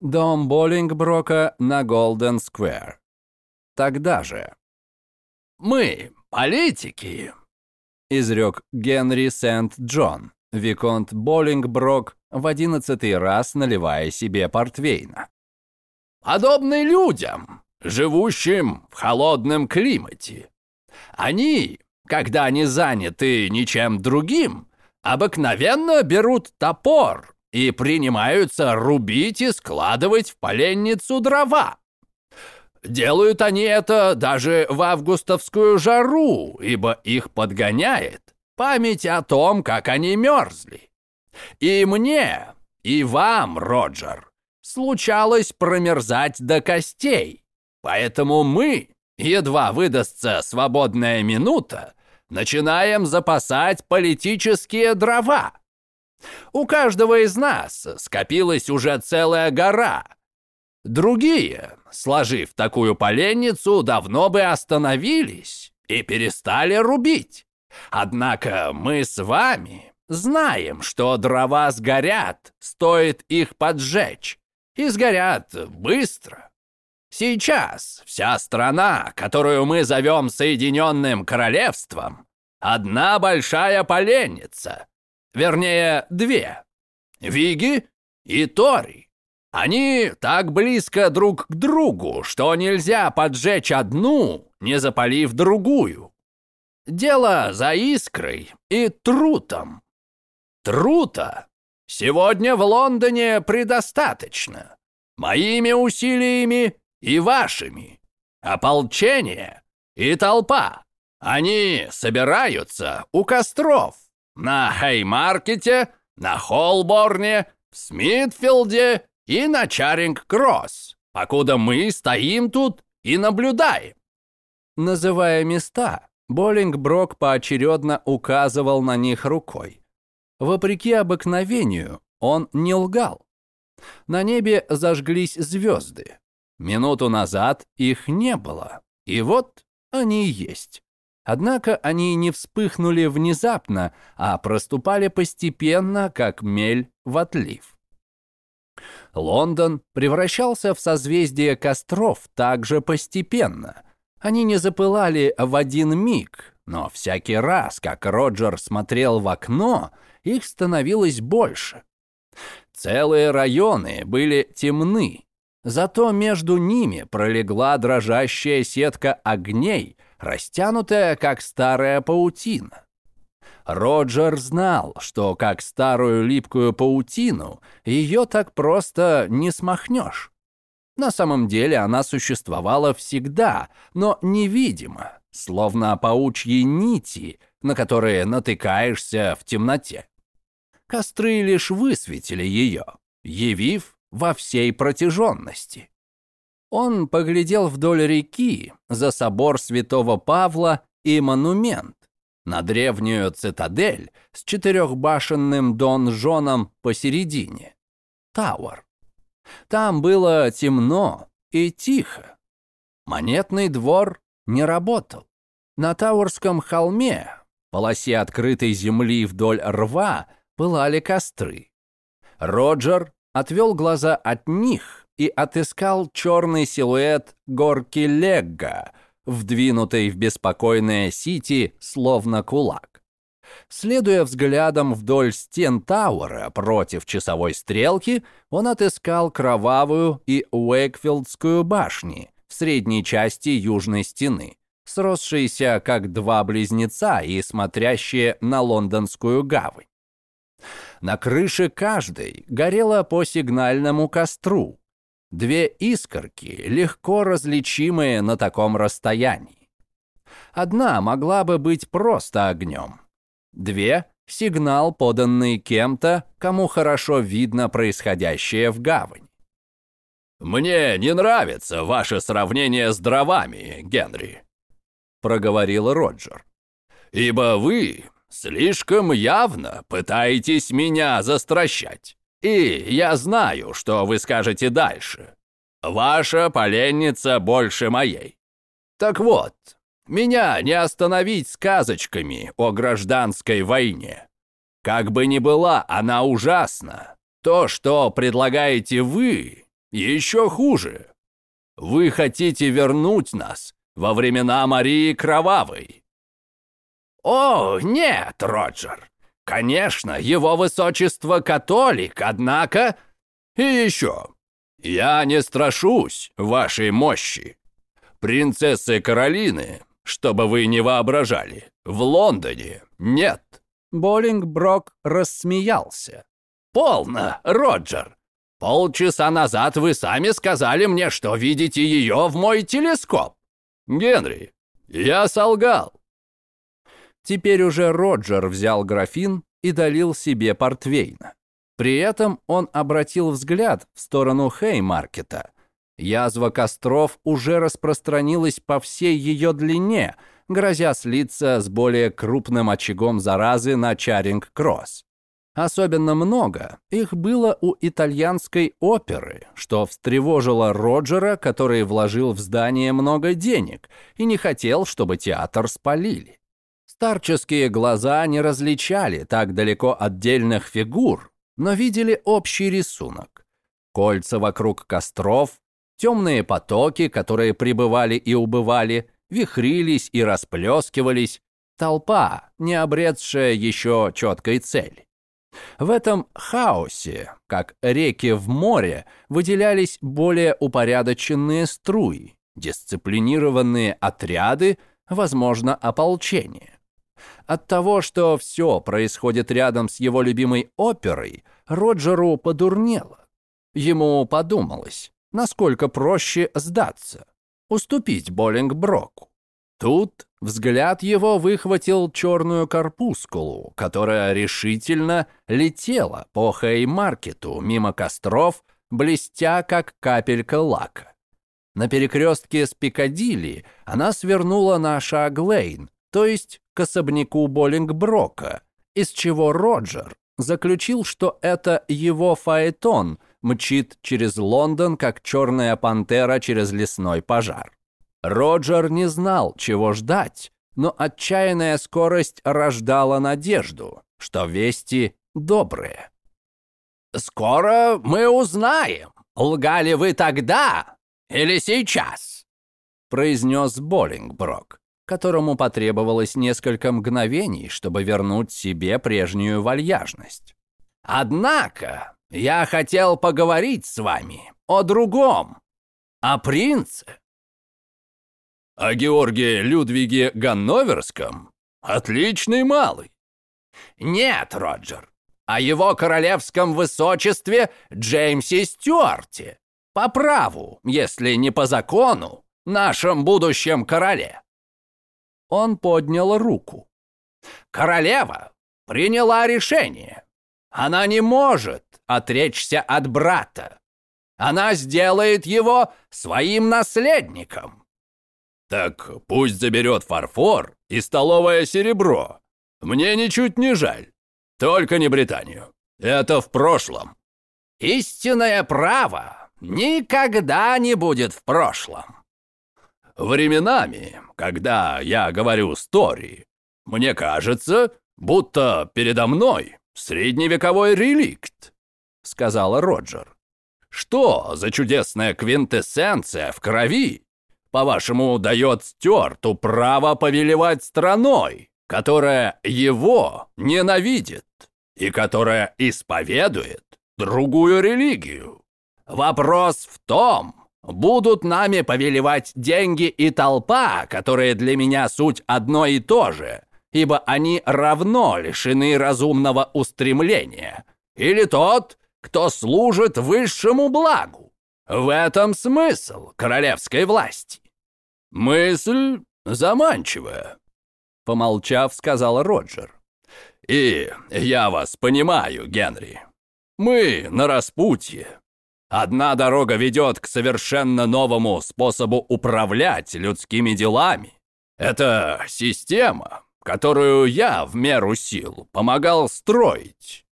Дом Боллингброка на Голден-сквер. Тогда же. «Мы, политики», — изрек Генри Сент-Джон, Виконт Боллингброк, в одиннадцатый раз наливая себе портвейна. «Подобны людям, живущим в холодном климате. Они, когда не заняты ничем другим, обыкновенно берут топор и принимаются рубить и складывать в поленницу дрова. Делают они это даже в августовскую жару, ибо их подгоняет память о том, как они мерзли. И мне, и вам, Роджер, случалось промерзать до костей. Поэтому мы, едва выдастся свободная минута, начинаем запасать политические дрова. У каждого из нас скопилась уже целая гора. Другие, сложив такую поленницу, давно бы остановились и перестали рубить. Однако мы с вами знаем, что дрова сгорят, стоит их поджечь, и сгорят быстро. Сейчас вся страна, которую мы зовем Соединенным Королевством, одна большая поленница, вернее, две, Виги и Тори. Они так близко друг к другу, что нельзя поджечь одну, не запалив другую. Дело за искрой и трутом. Трута сегодня в Лондоне предостаточно. Моими усилиями и вашими. Ополчение и толпа. Они собираются у костров. На Хеймаркете, на Холборне, в Смитфилде и на Чаринг-Кросс, покуда мы стоим тут и наблюдаем. Называя места, Боллингброк поочередно указывал на них рукой. Вопреки обыкновению, он не лгал. На небе зажглись звезды. Минуту назад их не было, и вот они есть. Однако они не вспыхнули внезапно, а проступали постепенно, как мель в отлив. Лондон превращался в созвездие костров также постепенно. Они не запылали в один миг, но всякий раз, как Роджер смотрел в окно, их становилось больше. Целые районы были темны, зато между ними пролегла дрожащая сетка огней, растянутая, как старая паутина. Роджер знал, что как старую липкую паутину ее так просто не смахнешь. На самом деле она существовала всегда, но невидимо, словно паучьи нити, на которые натыкаешься в темноте. Костры лишь высветили ее, явив во всей протяженности. Он поглядел вдоль реки за собор святого Павла и монумент, на древнюю цитадель с четырехбашенным донжоном посередине. Тауэр. Там было темно и тихо. Монетный двор не работал. На Тауэрском холме, полосе открытой земли вдоль рва, пылали костры. Роджер отвел глаза от них и отыскал черный силуэт горки Легга, вдвинутый в беспокойное сити, словно кулак. Следуя взглядом вдоль стен Тауэра против часовой стрелки, он отыскал кровавую и Уэкфилдскую башни в средней части южной стены, сросшиеся как два близнеца и смотрящие на лондонскую гавань. На крыше каждой горело по сигнальному костру, Две искорки, легко различимые на таком расстоянии. Одна могла бы быть просто огнем. Две — сигнал, поданный кем-то, кому хорошо видно происходящее в гавань. «Мне не нравится ваше сравнение с дровами, Генри», — проговорил Роджер. «Ибо вы слишком явно пытаетесь меня застращать. И я знаю, что вы скажете дальше. Ваша поленница больше моей. Так вот, меня не остановить сказочками о гражданской войне. Как бы ни была она ужасна, то, что предлагаете вы, еще хуже. Вы хотите вернуть нас во времена Марии Кровавой. О, нет, Роджер. Конечно, его высочество католик, однако... И еще. Я не страшусь вашей мощи. Принцессы Каролины, чтобы вы не воображали, в Лондоне нет. Боллингброк рассмеялся. «Полно, Роджер. Полчаса назад вы сами сказали мне, что видите ее в мой телескоп. Генри, я солгал». Теперь уже Роджер взял графин и долил себе портвейна. При этом он обратил взгляд в сторону Хеймаркета. Язва костров уже распространилась по всей ее длине, грозя слиться с более крупным очагом заразы на Чаринг-Кросс. Особенно много их было у итальянской оперы, что встревожило Роджера, который вложил в здание много денег и не хотел, чтобы театр спалили. Старческие глаза не различали так далеко отдельных фигур, но видели общий рисунок. Кольца вокруг костров, темные потоки, которые прибывали и убывали, вихрились и расплескивались, толпа, не обретшая еще четкой цели. В этом хаосе, как реки в море, выделялись более упорядоченные струи, дисциплинированные отряды, возможно, ополчение. От того, что все происходит рядом с его любимой оперой, Роджеру подурнело. Ему подумалось, насколько проще сдаться, уступить Боллингброку. Тут взгляд его выхватил черную корпускулу, которая решительно летела по Хеймаркету мимо костров, блестя как капелька лака. На перекрестке с Пикадилли она свернула на Шаглейн, то есть к особняку Боллингброка, из чего Роджер заключил, что это его фаэтон мчит через Лондон, как черная пантера через лесной пожар. Роджер не знал, чего ждать, но отчаянная скорость рождала надежду, что вести добрые. «Скоро мы узнаем, лгали вы тогда или сейчас», произнес Боллингброк, которому потребовалось несколько мгновений, чтобы вернуть себе прежнюю вальяжность. «Однако я хотел поговорить с вами о другом, о принце, о Георгии Людвиге Ганноверском? Отличный малый. Нет, Роджер, о его королевском высочестве Джеймсе Стюарте. По праву, если не по закону, нашем будущем короле. Он поднял руку. Королева приняла решение. Она не может отречься от брата. Она сделает его своим наследником. Так пусть заберет фарфор и столовое серебро. Мне ничуть не жаль. Только не Британию. Это в прошлом. Истинное право никогда не будет в прошлом. Временами, когда я говорю «стори», мне кажется, будто передо мной средневековой реликт, сказала Роджер. Что за чудесная квинтэссенция в крови по-вашему, дает Стюарту право повелевать страной, которая его ненавидит и которая исповедует другую религию? Вопрос в том, будут нами повелевать деньги и толпа, которые для меня суть одно и то же, ибо они равно лишены разумного устремления, или тот, кто служит высшему благу. В этом смысл королевской власти. Мысль заманчивая, помолчав, сказал Роджер. И я вас понимаю, Генри. Мы на распутье. Одна дорога ведет к совершенно новому способу управлять людскими делами. Это система, которую я в меру сил помогал строить.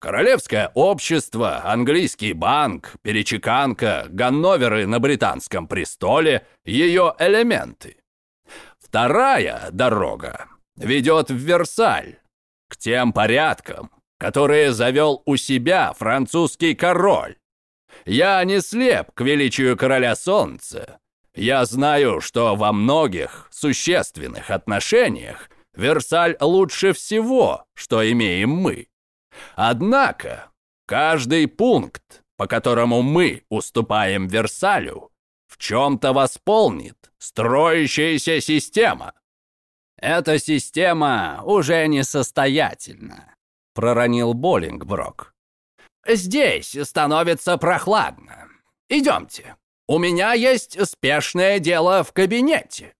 Королевское общество, английский банк, перечеканка, ганноверы на британском престоле – ее элементы. Вторая дорога ведет в Версаль, к тем порядкам, которые завел у себя французский король. Я не слеп к величию короля солнца. Я знаю, что во многих существенных отношениях Версаль лучше всего, что имеем мы. Однако, каждый пункт, по которому мы уступаем Версалю, в чем-то восполнит строящаяся система. Эта система уже несостоятельна, проронил Боллингброк. Здесь становится прохладно. Идемте. У меня есть спешное дело в кабинете.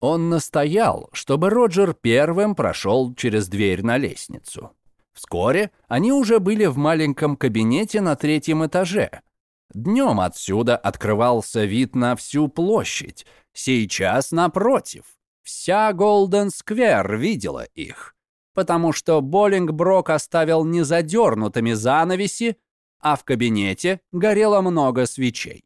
Он настоял, чтобы Роджер первым прошел через дверь на лестницу. Вскоре они уже были в маленьком кабинете на третьем этаже. Днем отсюда открывался вид на всю площадь. Сейчас, напротив, вся Голден-сквер видела их, потому что Боллингброк оставил незадернутыми занавеси, а в кабинете горело много свечей.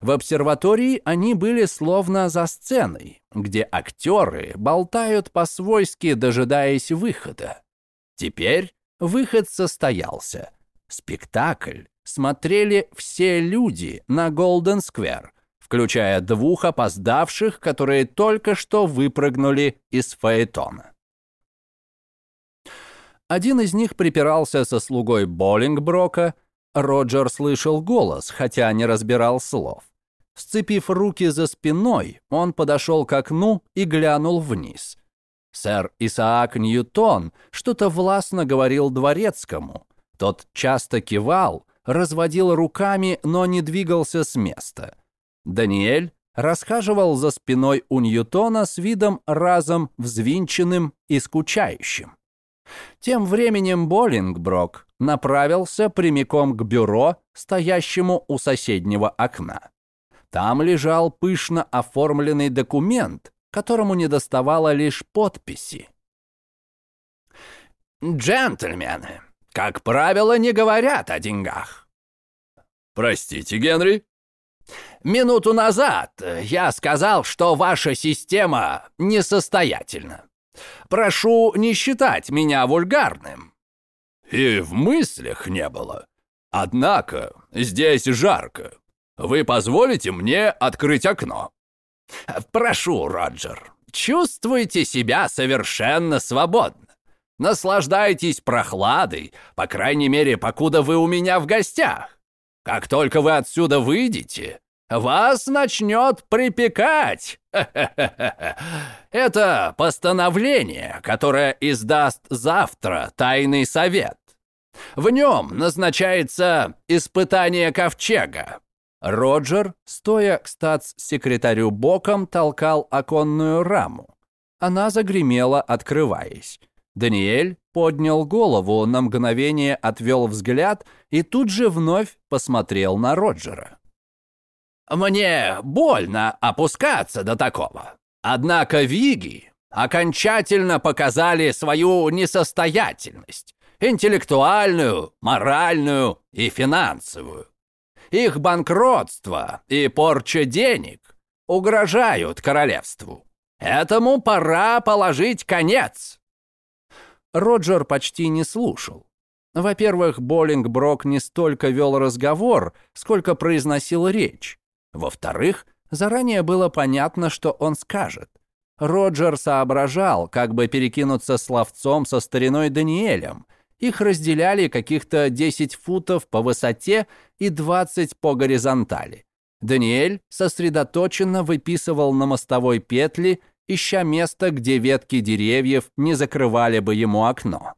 В обсерватории они были словно за сценой, где актеры болтают по-свойски, дожидаясь выхода. Теперь выход состоялся. Спектакль смотрели все люди на Голден-сквер, включая двух опоздавших, которые только что выпрыгнули из фаэтона. Один из них припирался со слугой Боллингброка. Роджер слышал голос, хотя не разбирал слов. Сцепив руки за спиной, он подошел к окну и глянул вниз. Сэр Исаак Ньютон что-то властно говорил дворецкому. Тот часто кивал, разводил руками, но не двигался с места. Даниэль расхаживал за спиной у Ньютона с видом разом взвинченным и скучающим. Тем временем Боллингброк направился прямиком к бюро, стоящему у соседнего окна. Там лежал пышно оформленный документ, которому недоставало лишь подписи. «Джентльмены, как правило, не говорят о деньгах». «Простите, Генри?» «Минуту назад я сказал, что ваша система несостоятельна. Прошу не считать меня вульгарным». «И в мыслях не было. Однако здесь жарко. Вы позволите мне открыть окно?» «Прошу, Роджер, чувствуйте себя совершенно свободно. Наслаждайтесь прохладой, по крайней мере, покуда вы у меня в гостях. Как только вы отсюда выйдете, вас начнет припекать. Это постановление, которое издаст завтра тайный совет. В нем назначается испытание ковчега. Роджер, стоя к статс-секретарю боком, толкал оконную раму. Она загремела, открываясь. Даниэль поднял голову, на мгновение отвел взгляд и тут же вновь посмотрел на Роджера. «Мне больно опускаться до такого. Однако Виги окончательно показали свою несостоятельность. Интеллектуальную, моральную и финансовую. Их банкротство и порча денег угрожают королевству. Этому пора положить конец. Роджер почти не слушал. Во-первых, Боллингброк не столько вел разговор, сколько произносил речь. Во-вторых, заранее было понятно, что он скажет. Роджер соображал, как бы перекинуться словцом со стариной Даниэлем, их разделяли каких-то 10 футов по высоте и 20 по горизонтали. Даниэль сосредоточенно выписывал на мостовой петли, ища место, где ветки деревьев не закрывали бы ему окно.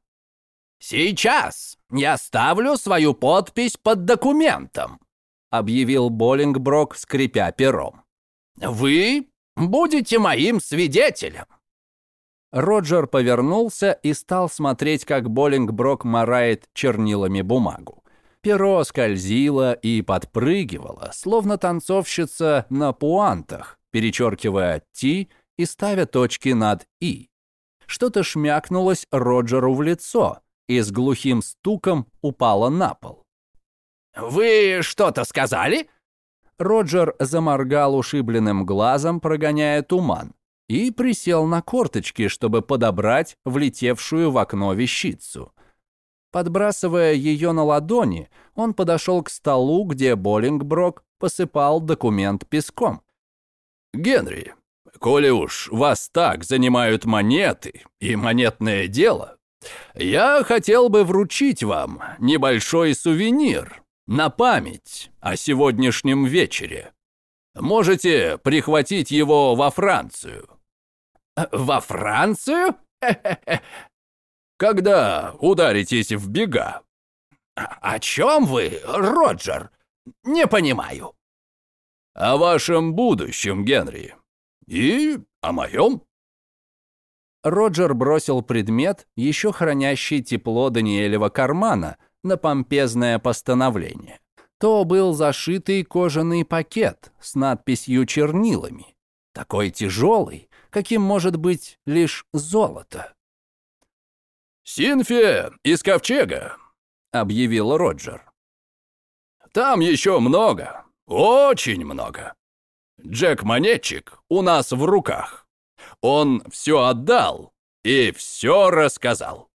«Сейчас я ставлю свою подпись под документом», объявил Боллингброк, скрипя пером. «Вы будете моим свидетелем». Роджер повернулся и стал смотреть, как Боллингброк марает чернилами бумагу. Перо скользило и подпрыгивало, словно танцовщица на пуантах, перечеркивая «ти» и ставя точки над «и». Что-то шмякнулось Роджеру в лицо и с глухим стуком упало на пол. «Вы что-то сказали?» Роджер заморгал ушибленным глазом, прогоняя туман и присел на корточки, чтобы подобрать влетевшую в окно вещицу. Подбрасывая ее на ладони, он подошел к столу, где Боллингброк посыпал документ песком. «Генри, коли уж вас так занимают монеты и монетное дело, я хотел бы вручить вам небольшой сувенир на память о сегодняшнем вечере. Можете прихватить его во Францию». «Во Францию?» «Когда ударитесь в бега». «О чем вы, Роджер? Не понимаю». «О вашем будущем, Генри. И о моем». Роджер бросил предмет, еще хранящий тепло Даниэлева кармана, на помпезное постановление. То был зашитый кожаный пакет с надписью чернилами, такой тяжелый, каким может быть лишь золото. «Синфия из ковчега», — объявил Роджер. «Там еще много, очень много. Джек-монетчик у нас в руках. Он все отдал и все рассказал.